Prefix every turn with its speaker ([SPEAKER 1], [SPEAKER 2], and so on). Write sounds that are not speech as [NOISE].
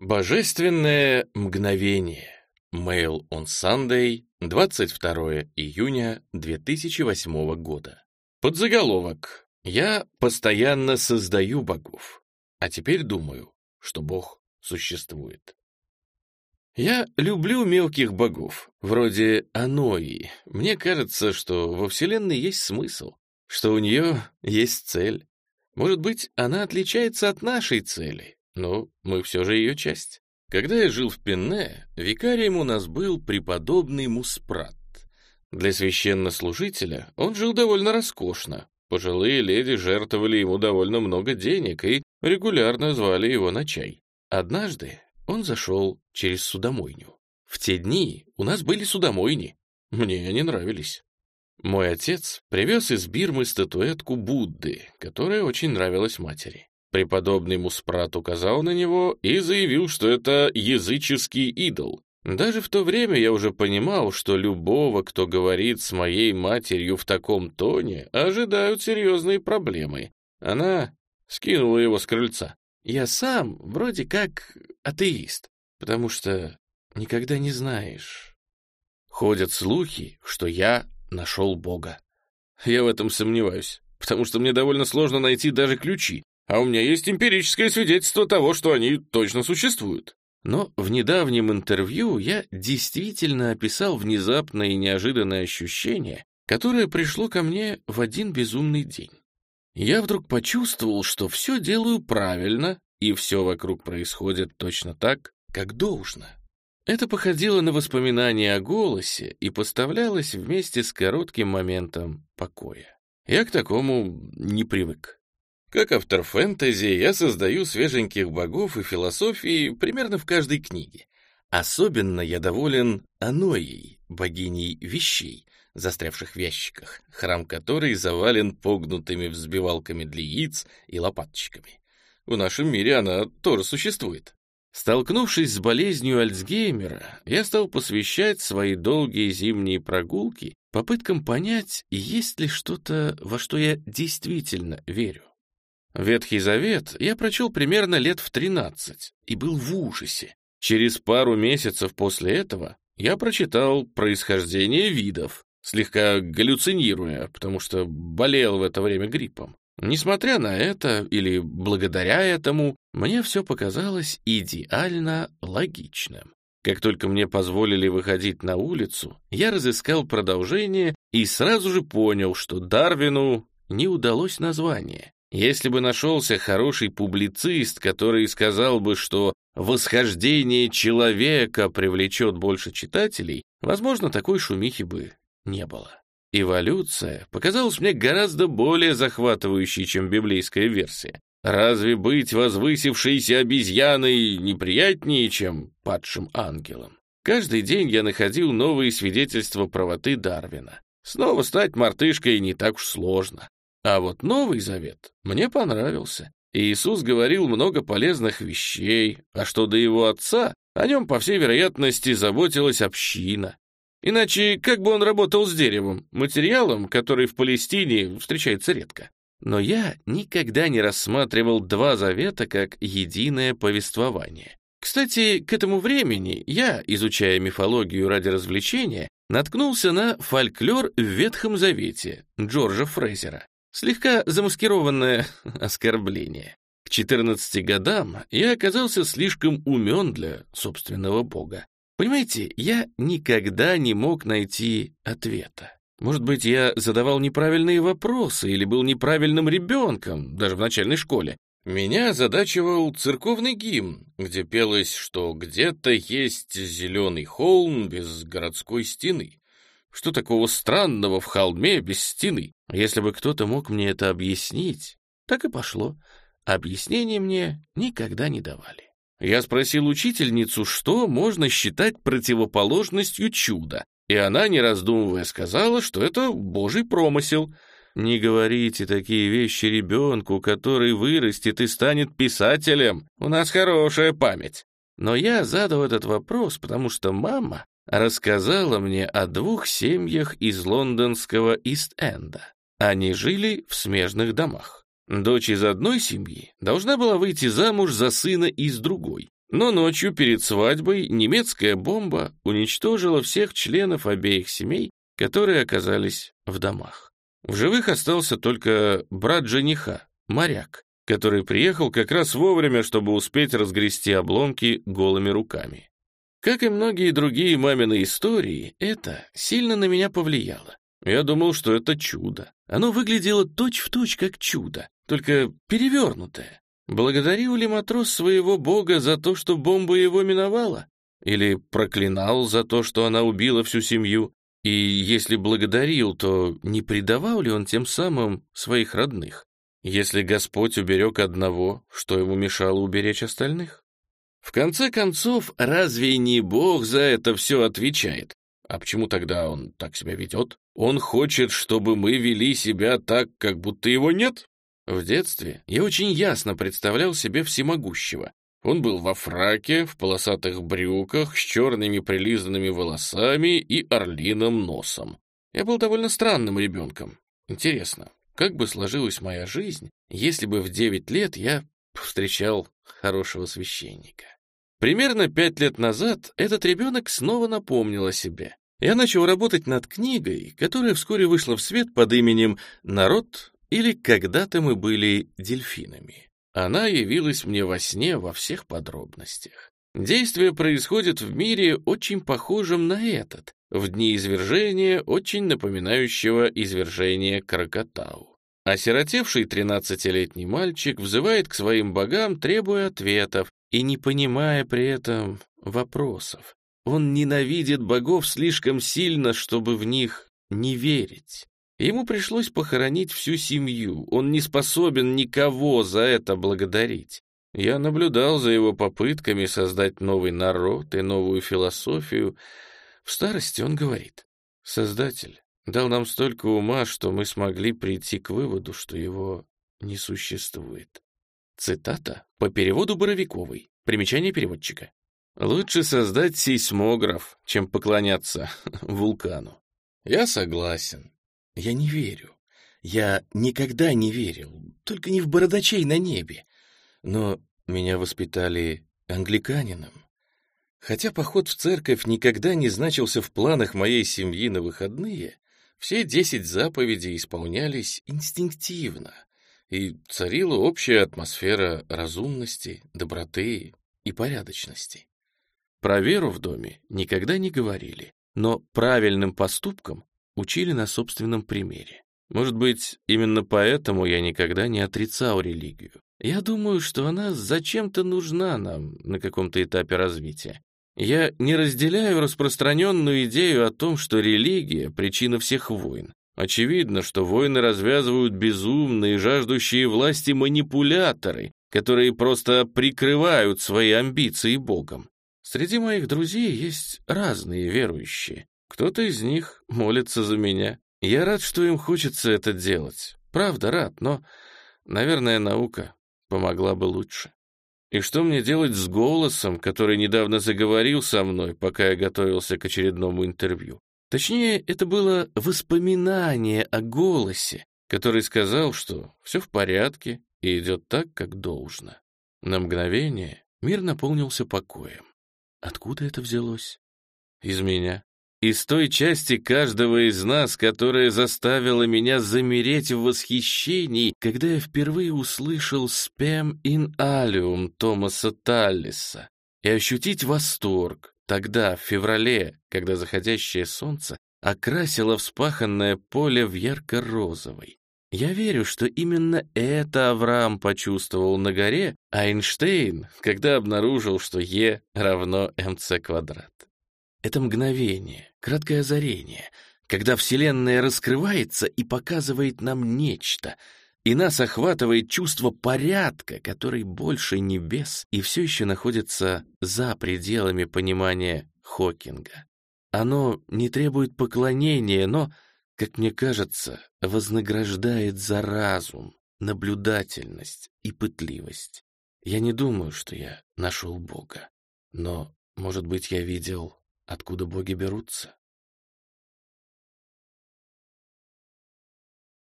[SPEAKER 1] Божественное мгновение. Mail on Sunday, 22 июня 2008 года. Подзаголовок. Я постоянно создаю богов, а теперь думаю, что бог существует. Я люблю мелких богов, вроде Анои. Мне кажется, что во Вселенной есть смысл, что у нее есть цель. Может быть, она отличается от нашей цели, но мы все же ее часть. Когда я жил в Пенне, викарием у нас был преподобный Муспрат. Для священнослужителя он жил довольно роскошно. Пожилые леди жертвовали ему довольно много денег и регулярно звали его на чай. Однажды он зашел через судомойню. В те дни у нас были судомойни. Мне они нравились. Мой отец привез из Бирмы статуэтку Будды, которая очень нравилась матери. Преподобный Муспрат указал на него и заявил, что это языческий идол. Даже в то время я уже понимал, что любого, кто говорит с моей матерью в таком тоне, ожидают серьезные проблемы. Она скинула его с крыльца. Я сам вроде как атеист, потому что никогда не знаешь. Ходят слухи, что я нашел Бога. Я в этом сомневаюсь, потому что мне довольно сложно найти даже ключи, а у меня есть эмпирическое свидетельство того, что они точно существуют. Но в недавнем интервью я действительно описал внезапное и неожиданное ощущение, которое пришло ко мне в один безумный день. Я вдруг почувствовал, что все делаю правильно, и все вокруг происходит точно так, как должно. Это походило на воспоминание о голосе и поставлялось вместе с коротким моментом покоя. Я к такому не привык. Как автор фэнтези, я создаю свеженьких богов и философии примерно в каждой книге. Особенно я доволен Аноей, богиней вещей, застрявших в ящиках, храм которой завален погнутыми взбивалками для яиц и лопаточками. В нашем мире она тоже существует. Столкнувшись с болезнью Альцгеймера, я стал посвящать свои долгие зимние прогулки попыткам понять, есть ли что-то, во что я действительно верю. Ветхий Завет я прочел примерно лет в 13 и был в ужасе. Через пару месяцев после этого я прочитал «Происхождение видов», слегка галлюцинируя, потому что болел в это время гриппом. Несмотря на это, или благодаря этому, мне все показалось идеально логичным. Как только мне позволили выходить на улицу, я разыскал продолжение и сразу же понял, что Дарвину не удалось название. Если бы нашелся хороший публицист, который сказал бы, что восхождение человека привлечет больше читателей, возможно, такой шумихи бы не было. Эволюция показалась мне гораздо более захватывающей, чем библейская версия. Разве быть возвысившейся обезьяной неприятнее, чем падшим ангелом? Каждый день я находил новые свидетельства правоты Дарвина. Снова стать мартышкой не так уж сложно. А вот Новый Завет мне понравился. Иисус говорил много полезных вещей, а что до его отца, о нем, по всей вероятности, заботилась община. Иначе как бы он работал с деревом, материалом, который в Палестине встречается редко. Но я никогда не рассматривал два завета как единое повествование. Кстати, к этому времени я, изучая мифологию ради развлечения, наткнулся на фольклор в Ветхом Завете Джорджа Фрейзера. Слегка замаскированное [LAUGHS] оскорбление. К 14 годам я оказался слишком умен для собственного бога. Понимаете, я никогда не мог найти ответа. Может быть, я задавал неправильные вопросы или был неправильным ребенком, даже в начальной школе. Меня задачивал церковный гимн, где пелось, что где-то есть зеленый холм без городской стены. Что такого странного в холме без стены? Если бы кто-то мог мне это объяснить, так и пошло. Объяснения мне никогда не давали. Я спросил учительницу, что можно считать противоположностью чуда, и она, не раздумывая, сказала, что это божий промысел. Не говорите такие вещи ребенку, который вырастет и станет писателем. У нас хорошая память. Но я задал этот вопрос, потому что мама рассказала мне о двух семьях из лондонского Ист-Энда. Они жили в смежных домах. Дочь из одной семьи должна была выйти замуж за сына из другой. Но ночью перед свадьбой немецкая бомба уничтожила всех членов обеих семей, которые оказались в домах. В живых остался только брат жениха, моряк, который приехал как раз вовремя, чтобы успеть разгрести обломки голыми руками. Как и многие другие мамины истории, это сильно на меня повлияло. Я думал, что это чудо. Оно выглядело точь-в-точь точь как чудо, только перевернутое. Благодарил ли матрос своего бога за то, что бомба его миновала? Или проклинал за то, что она убила всю семью? И если благодарил, то не предавал ли он тем самым своих родных? Если Господь уберег одного, что ему мешало уберечь остальных? В конце концов, разве не Бог за это все отвечает? А почему тогда он так себя ведет? Он хочет, чтобы мы вели себя так, как будто его нет? В детстве я очень ясно представлял себе всемогущего. Он был во фраке, в полосатых брюках, с черными прилизанными волосами и орлиным носом. Я был довольно странным ребенком. Интересно, как бы сложилась моя жизнь, если бы в девять лет я встречал хорошего священника? Примерно пять лет назад этот ребенок снова напомнил о себе. Я начал работать над книгой, которая вскоре вышла в свет под именем «Народ» или «Когда-то мы были дельфинами». Она явилась мне во сне во всех подробностях. Действие происходит в мире, очень похожем на этот, в дни извержения, очень напоминающего извержение Крокотау. Осиротевший тринадцатилетний мальчик взывает к своим богам, требуя ответов и не понимая при этом вопросов. Он ненавидит богов слишком сильно, чтобы в них не верить. Ему пришлось похоронить всю семью, он не способен никого за это благодарить. Я наблюдал за его попытками создать новый народ и новую философию. В старости он говорит, «Создатель дал нам столько ума, что мы смогли прийти к выводу, что его не существует». Цитата по переводу Боровиковой. Примечание переводчика. «Лучше создать сейсмограф, чем поклоняться [LAUGHS] вулкану». Я согласен. Я не верю. Я никогда не верил, только не в бородачей на небе. Но меня воспитали англиканином. Хотя поход в церковь никогда не значился в планах моей семьи на выходные, все десять заповедей исполнялись инстинктивно, и царила общая атмосфера разумности, доброты и порядочности. Про веру в доме никогда не говорили, но правильным поступкам учили на собственном примере. Может быть, именно поэтому я никогда не отрицал религию. Я думаю, что она зачем-то нужна нам на каком-то этапе развития. Я не разделяю распространенную идею о том, что религия — причина всех войн. Очевидно, что войны развязывают безумные, жаждущие власти манипуляторы, которые просто прикрывают свои амбиции Богом. Среди моих друзей есть разные верующие. Кто-то из них молится за меня. Я рад, что им хочется это делать. Правда, рад, но, наверное, наука помогла бы лучше. И что мне делать с голосом, который недавно заговорил со мной, пока я готовился к очередному интервью? Точнее, это было воспоминание о голосе, который сказал, что все в порядке и идет так, как должно. На мгновение мир наполнился покоем. Откуда это взялось? Из меня из той части каждого из нас, которая заставила меня замереть в восхищении, когда я впервые услышал «Spem in alium» Томаса Таллиса, и ощутить восторг тогда, в феврале, когда заходящее солнце окрасило вспаханное поле в ярко-розовый. Я верю, что именно это Авраам почувствовал на горе, а Эйнштейн, когда обнаружил, что Е равно МЦ квадрат. Это мгновение, краткое озарение, когда Вселенная раскрывается и показывает нам нечто, и нас охватывает чувство порядка, который больше небес и все еще находится за пределами понимания Хокинга. Оно не требует поклонения, но, как мне кажется, вознаграждает за разум, наблюдательность и пытливость. Я не думаю, что я нашел Бога, но, может быть, я видел откуда боги берутся.